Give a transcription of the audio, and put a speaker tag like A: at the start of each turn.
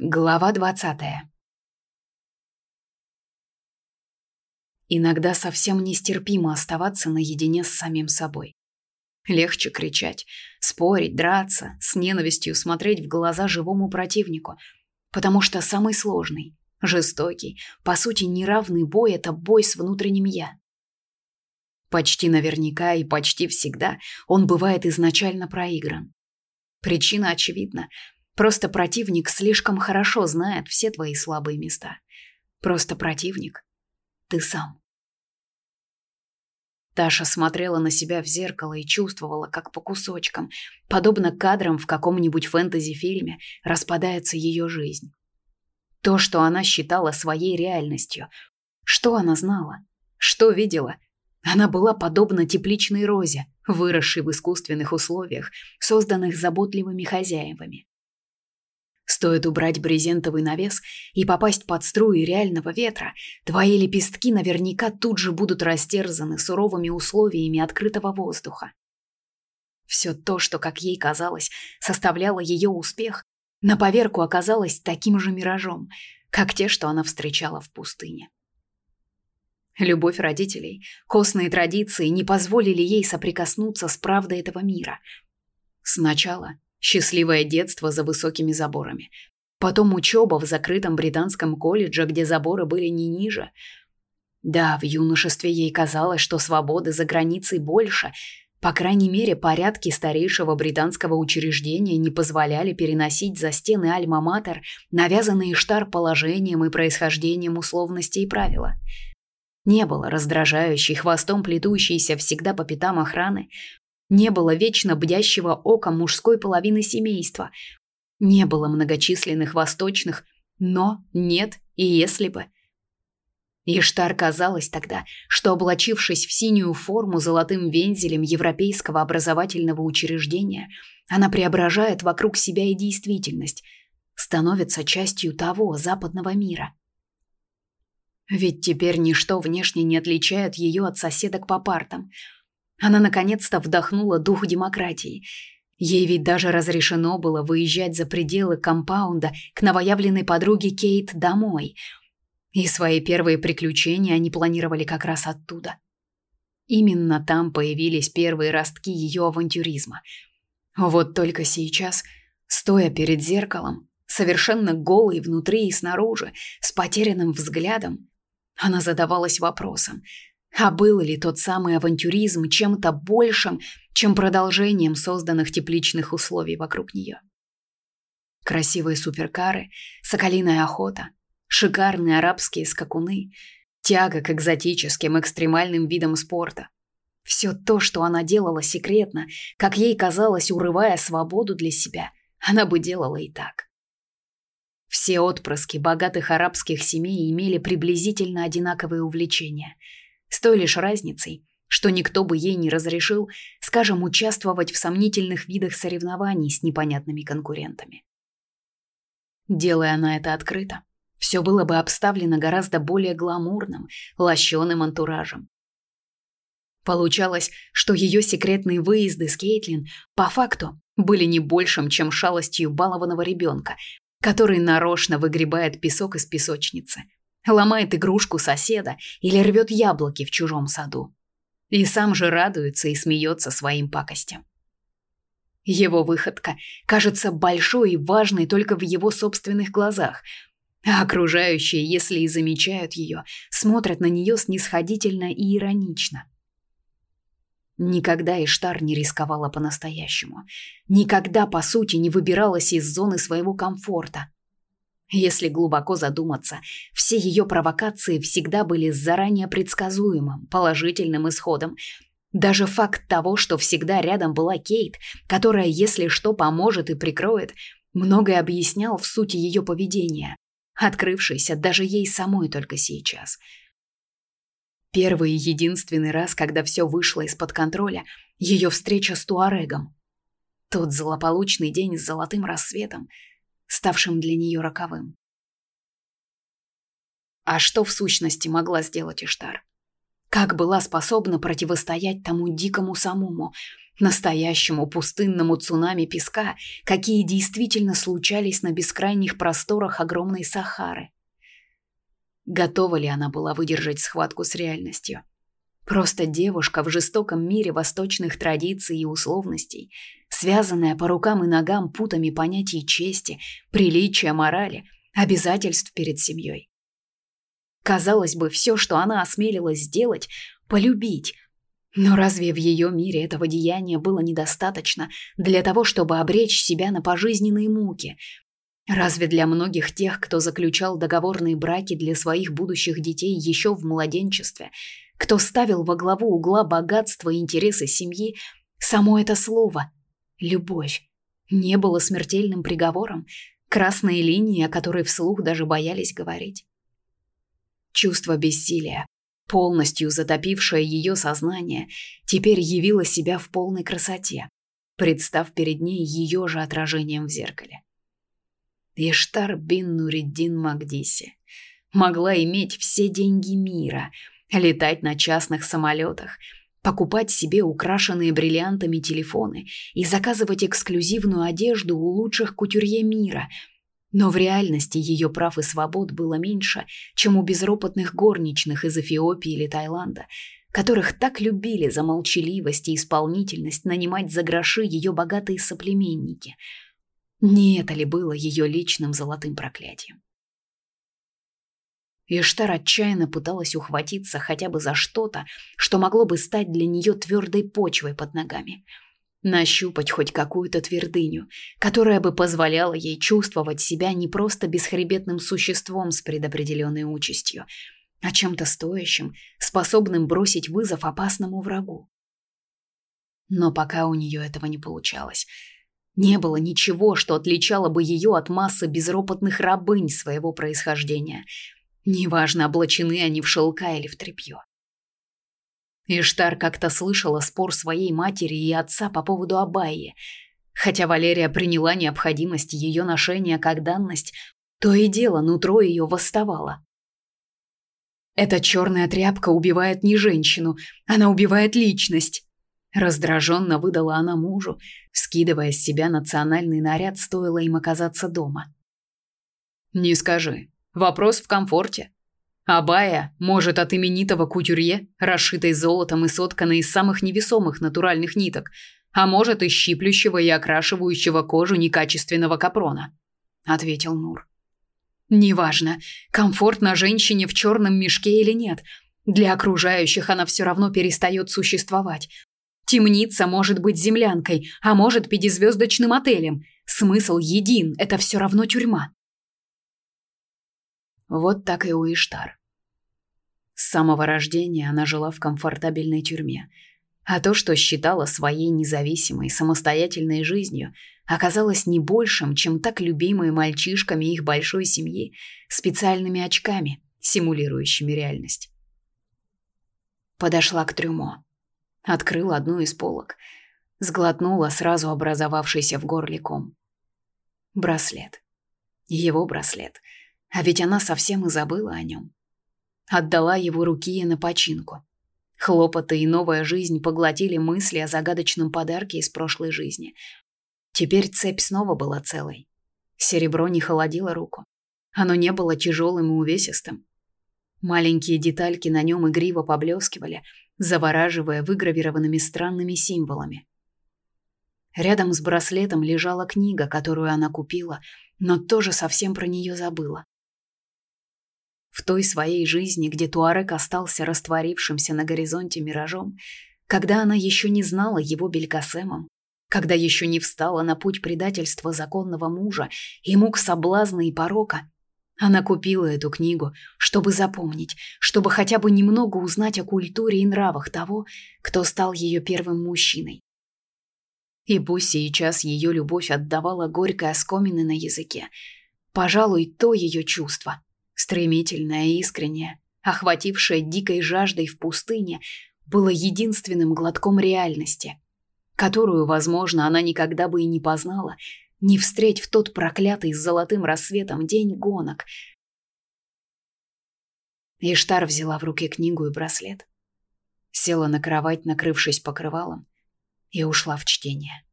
A: Глава двадцатая. Иногда совсем нестерпимо оставаться наедине с самим собой. Легче кричать, спорить, драться, с ненавистью смотреть в глаза живому противнику, потому что самый сложный, жестокий, по сути неравный бой – это бой с внутренним «я». Почти наверняка и почти всегда он бывает изначально проигран. Причина очевидна – Просто противник слишком хорошо знает все твои слабые места. Просто противник — ты сам. Таша смотрела на себя в зеркало и чувствовала, как по кусочкам, подобно кадрам в каком-нибудь фэнтези-фильме, распадается ее жизнь. То, что она считала своей реальностью. Что она знала? Что видела? Она была подобна тепличной розе, выросшей в искусственных условиях, созданных заботливыми хозяевами. Стоит убрать брезентовый навес и попасть под струи реального ветра, твои лепестки наверняка тут же будут растерзаны суровыми условиями открытого воздуха. Все то, что, как ей казалось, составляло ее успех, на поверку оказалось таким же миражом, как те, что она встречала в пустыне. Любовь родителей, костные традиции не позволили ей соприкоснуться с правдой этого мира. Сначала Счастливое детство за высокими заборами. Потом учеба в закрытом британском колледже, где заборы были не ниже. Да, в юношестве ей казалось, что свободы за границей больше. По крайней мере, порядки старейшего британского учреждения не позволяли переносить за стены Альма-Матер навязанные штар положением и происхождением условностей и правила. Не было раздражающей, хвостом плетущейся всегда по пятам охраны, не было вечно бдящего ока мужской половины семейства. Не было многочисленных восточных «но», «нет» и «если бы». Иштар казалось тогда, что, облачившись в синюю форму золотым вензелем европейского образовательного учреждения, она преображает вокруг себя и действительность, становится частью того западного мира. Ведь теперь ничто внешне не отличает ее от соседок по партам – она наконец-то вдохнула дух демократии. Ей ведь даже разрешено было выезжать за пределы компаунда к новоявленной подруге Кейт домой. И свои первые приключения они планировали как раз оттуда. Именно там появились первые ростки ее авантюризма. Вот только сейчас, стоя перед зеркалом, совершенно голой внутри и снаружи, с потерянным взглядом, она задавалась вопросом – а был ли тот самый авантюризм чем-то большим, чем продолжением созданных тепличных условий вокруг нее? Красивые суперкары, соколиная охота, шикарные арабские скакуны, тяга к экзотическим экстремальным видам спорта. Все то, что она делала секретно, как ей казалось, урывая свободу для себя, она бы делала и так. Все отпрыски богатых арабских семей имели приблизительно одинаковые увлечения – с той лишь разницей, что никто бы ей не разрешил, скажем, участвовать в сомнительных видах соревнований с непонятными конкурентами. Делая она это открыто, все было бы обставлено гораздо более гламурным, лощеным антуражем. Получалось, что ее секретные выезды с Кейтлин по факту были не большим, чем шалостью балованного ребенка, который нарочно выгребает песок из песочницы – ломает игрушку соседа или рвет яблоки в чужом саду. И сам же радуется и смеется своим пакостям. Его выходка кажется большой и важной только в его собственных глазах, а окружающие, если и замечают ее, смотрят на нее снисходительно и иронично. Никогда Иштар не рисковала по-настоящему. Никогда, по сути, не выбиралась из зоны своего комфорта. Если глубоко задуматься, все ее провокации всегда были с заранее предсказуемым, положительным исходом. Даже факт того, что всегда рядом была Кейт, которая, если что, поможет и прикроет, многое объяснял в сути ее поведения, открывшейся даже ей самой только сейчас. Первый и единственный раз, когда все вышло из-под контроля, ее встреча с Туарегом. Тот злополучный день с золотым рассветом – ставшим для нее роковым. А что в сущности могла сделать Иштар? Как была способна противостоять тому дикому самому, настоящему пустынному цунами песка, какие действительно случались на бескрайних просторах огромной Сахары. Готова ли она была выдержать схватку с реальностью? Просто девушка в жестоком мире восточных традиций и условностей, связанная по рукам и ногам путами понятий чести, приличия, морали, обязательств перед семьей. Казалось бы, все, что она осмелилась сделать, полюбить. Но разве в ее мире этого деяния было недостаточно для того, чтобы обречь себя на пожизненные муки? Разве для многих тех, кто заключал договорные браки для своих будущих детей еще в младенчестве, кто ставил во главу угла богатство и интересы семьи, само это слово «любовь» не было смертельным приговором, красной линией, о которой вслух даже боялись говорить? Чувство бессилия, полностью затопившее ее сознание, теперь явило себя в полной красоте, представ перед ней ее же отражением в зеркале. Иштар бин Нуриддин Магдиси могла иметь все деньги мира, летать на частных самолетах, покупать себе украшенные бриллиантами телефоны и заказывать эксклюзивную одежду у лучших кутюрье мира – но в реальности ее прав и свобод было меньше, чем у безропотных горничных из Эфиопии или Таиланда, которых так любили за молчаливость и исполнительность нанимать за гроши ее богатые соплеменники. Не это ли было ее личным золотым проклятием? Иштар отчаянно пыталась ухватиться хотя бы за что-то, что могло бы стать для нее твердой почвой под ногами – Нащупать хоть какую-то твердыню, которая бы позволяла ей чувствовать себя не просто бесхребетным существом с предопределенной участью, а чем-то стоящим, способным бросить вызов опасному врагу. Но пока у нее этого не получалось. Не было ничего, что отличало бы ее от массы безропотных рабынь своего происхождения. Неважно, облачены они в шелка или в тряпье. Иштар как-то слышала спор своей матери и отца по поводу Абайи. Хотя Валерия приняла необходимость ее ношения как данность, то и дело нутро ее восставало. Эта черная тряпка убивает не женщину, она убивает личность. Раздраженно выдала она мужу, скидывая с себя национальный наряд, стоило им оказаться дома. «Не скажи. Вопрос в комфорте. Абая, может, от именитого кутюрье, расшитой золотом и сотканной из самых невесомых натуральных ниток, а может, из щиплющего и окрашивающего кожу некачественного капрона, ответил Нур. Неважно, комфортно женщине в черном мешке или нет, для окружающих она все равно перестает существовать. Темница может быть землянкой, а может пятизвездочным отелем. Смысл един это все равно тюрьма. Вот так и у Иштар. С самого рождения она жила в комфортабельной тюрьме, а то, что считала своей независимой, самостоятельной жизнью, оказалось не большим, чем так любимые мальчишками их большой семьи специальными очками, симулирующими реальность. Подошла к трюмо, открыла одну из полок, сглотнула сразу образовавшийся в горле ком. Браслет. Его браслет — а ведь она совсем и забыла о нем. Отдала его руки на починку. Хлопоты и новая жизнь поглотили мысли о загадочном подарке из прошлой жизни. Теперь цепь снова была целой. Серебро не холодило руку. Оно не было тяжелым и увесистым. Маленькие детальки на нем игриво поблескивали, завораживая выгравированными странными символами. Рядом с браслетом лежала книга, которую она купила, но тоже совсем про нее забыла. В той своей жизни, где Туарек остался растворившимся на горизонте миражом, когда она еще не знала его Белькасемом, когда еще не встала на путь предательства законного мужа и мук соблазна и порока, она купила эту книгу, чтобы запомнить, чтобы хотя бы немного узнать о культуре и нравах того, кто стал ее первым мужчиной. И пусть сейчас ее любовь отдавала горькой оскомины на языке, пожалуй, то ее чувство, Стремительное и искреннее, охватившее дикой жаждой в пустыне, было единственным глотком реальности, которую, возможно, она никогда бы и не познала, не встреть в тот проклятый с золотым рассветом день гонок. Иштар взяла в руки книгу и браслет. Села на кровать, накрывшись покрывалом, и ушла в чтение.